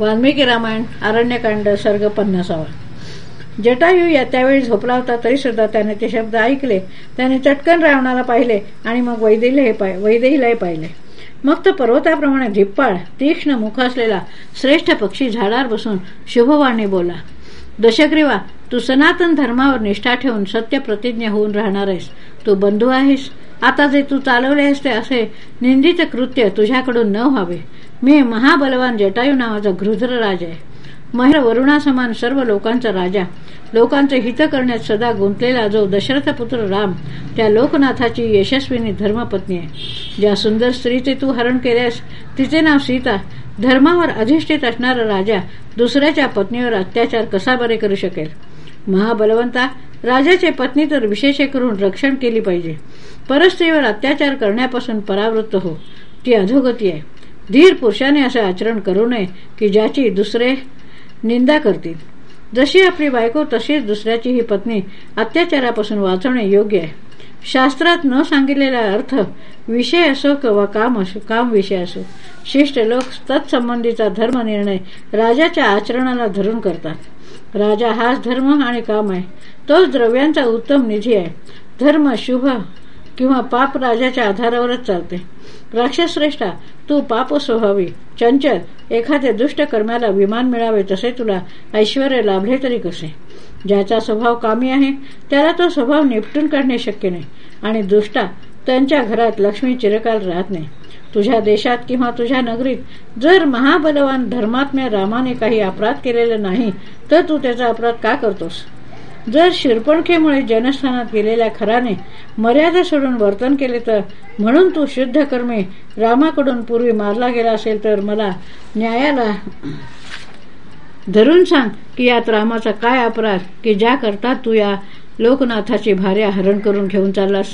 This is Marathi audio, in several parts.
वाल्मिकी रामायण अरण्यकांड सर्ग पन्नासावा. जटायू या त्यावेळी झोपला होता तरी सुद्धा त्याने ते शब्द ऐकले. त्याने चटकन रावणाला पाहिले आणि मग वैदेहीलाही पाहिले. मग तो पर्वताप्रमाणे धिप्पाळ तीक्ष्ण मुख असलेला श्रेष्ठ पक्षी झाडावर बसून शुभवाणी बोला. दशग्रीवा तू सनातन धर्मावर निष्ठा ठेवून सत्य प्रतिज्ञा होऊन राहणार आहेस. तू बंधू आहेस. आता जे तू चालवले आहेस ते असे निंदित कृत्य तुझ्याकडून न व्हावे. मी महाबलवान जटायू नावाचा घृद्र राजा आहे. महिर वरुणासमान सर्व लोकांचा राजा. लोकांचे हित करण्यात सदा गुंतलेला जो दशरथ पुत्र राम त्या लोकनाथाची यशस्विनी धर्मपत्नी आहे. ज्या सुंदर स्त्रीचे तू हरण केल्यास तिचे नाव सीता. धर्मावर अधिष्ठित असणारा राजा दुसऱ्याच्या पत्नीवर अत्याचार कसा बरे करू शकेल? महाबलवंता राजाचे पत्नी तर विशेष करून रक्षण केली पाहिजे. परस्त्रीवर अत्याचार करण्यापासून परावृत्त हो. ती अधोगती आहे. धीर पुरुषाने असे आचरण करू नये की ज्याची दुसरे निंदा करतील. जशी आपली बायको तशीच दुसऱ्याची ही पत्नी अत्याचारापासून वाचवणे योग्य आहे. शास्त्रात न सांगितलेला अर्थ विषय असो किंवा काम असो काम विषय असो शिष्ट लोक तत्संबंधीचा धर्मनिर्णय राजाच्या आचरणाला धरून करतात. राजा हाच धर्म आणि काम आहे. तोच द्रव्यांचा उत्तम निधी आहे. धर्म शुभ किंवा पाप राजाच्या आधारावरच चालते. राक्षसश्रेष्ठा तू पाप स्वभावी. चंचल एखाद्या दुष्ट कर्माला विमान मिळावे तसे तुला ऐश्वर लाभले तरी कसे? ज्याचा स्वभाव कामी आहे त्याला तो स्वभाव निपटून काढणे शक्य नाही. आणि दुष्टा त्यांच्या घरात लक्ष्मी चिरकाल राहत नाही. तुझ्या देशात किंवा तुझ्या नगरीत जर महाबलवान धर्मात्म्य रामाने काही अपराध केलेला नाही तर तू त्याचा अपराध का करतोस? जर शिरपणखेमुळे जनस्थानात गेलेल्या खराने मर्यादा सोडून वर्तन केले तर म्हणून तू शुद्ध कर्मी रामाकडून पूर्वी मारला गेला असेल तर मला न्यायाला धरून सांग की यात रामाचा काय अपराध की ज्या करता तू या लोकनाथाची भार्या हरण करून घेऊन चाललास?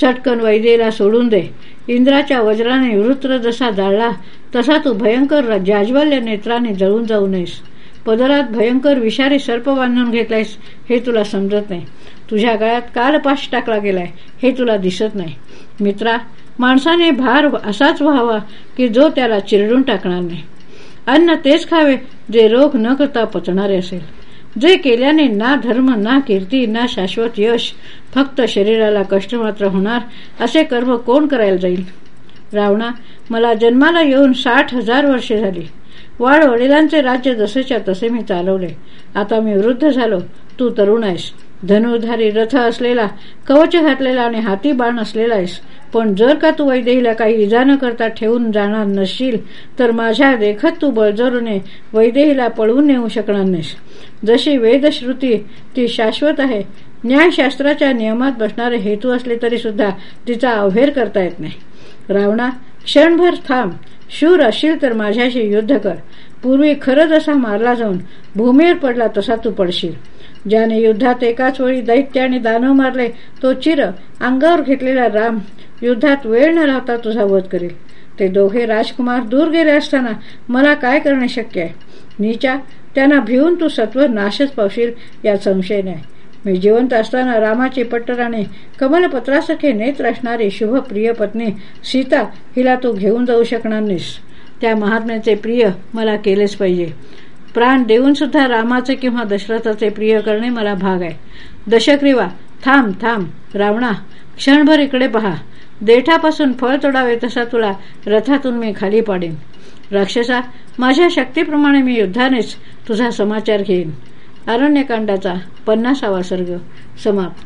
चटकन वैदेला सोडून दे. इंद्राच्या वज्राने वृत्र जसा जाळला तसा तू भयंकर जाज्वल्य नेत्राने जळून जाऊ नयेस. पदरात भयंकर विषारी सर्प बांधून घेतलायस हे तुला समजत नाही. तुझ्या गळ्यात कालपाश टाकला गेलाय हे तुला दिसत नाही. मित्रा माणसाने भार असाच व्हावा की जो त्याला चिरडून टाकणार नाही. अन्न तेच खावे जे रोग न करता पचणारे असेल. जे केल्याने ना धर्म ना कीर्ती ना शाश्वत यश फक्त शरीराला कष्ट मात्र होणार असे कर्म कोण करायला जाईल? रावणा मला जन्माला येऊन साठ हजार वर्षे झाली. वाढ वडिलांचे राज्य जसेच्या तसे मी चालवले. आता मी वृद्ध झालो. तू तरुण आहेस. धनुधारी रथ असलेला कवच घातलेला आणि हाती बाण असलेला आहेस. पण जर का तू वैदेहीला काही इजा न करता ठेवून जाणार नसशील तर माझ्या देखत तू बळजरूने वैदेहीला पळवून नेऊ शकणार नाहीस. जशी वेदश्रुती ती शाश्वत आहे न्यायशास्त्राच्या नियमात बसणारे हेतू असले तरी सुद्धा तिचा अवहेर करता येत नाही. रावणा क्षणभर थांब. शूर असशील तर माझ्याशी युद्ध कर. पूर्वी खरं जसा मारला जाऊन भूमीवर पडला तसा तू पडशील. ज्याने युद्धात एकाच वेळी दैत्य आणि दानव मारले तो चिर अंगावर घेतलेला राम युद्धात वेळ न राहता तुझा वध करेल. ते दोघे राजकुमार दूर गेले असताना मला काय करणे शक्य आहे? नीचा त्यांना भिवून तू सत्वर नाशच पावशील यात संशय नाही. मी जिवंत असताना रामाची पट्टराने कमलपत्रासारखे नेत्र असणारी शुभ प्रिय पत्नी सीता हिला तू घेऊन जाऊ शकणार नाहीस. त्या महात्म्याचे प्रिय मला केलेच पाहिजे. प्राण देऊन सुद्धा रामाचे किंवा दशरथाचे प्रिय करणे मला भाग आहे. दशक्रिवा थांब थांब रावणा क्षणभर इकडे पहा. देठापासून फळ तोडावे तसा तुला रथातून मी खाली पाडेन. राक्षसा माझ्या शक्तीप्रमाणे मी युद्धानेच तुझा समाचार घेईन. अरण्यकांडाचा पन्नासावा सर्ग समाप्त.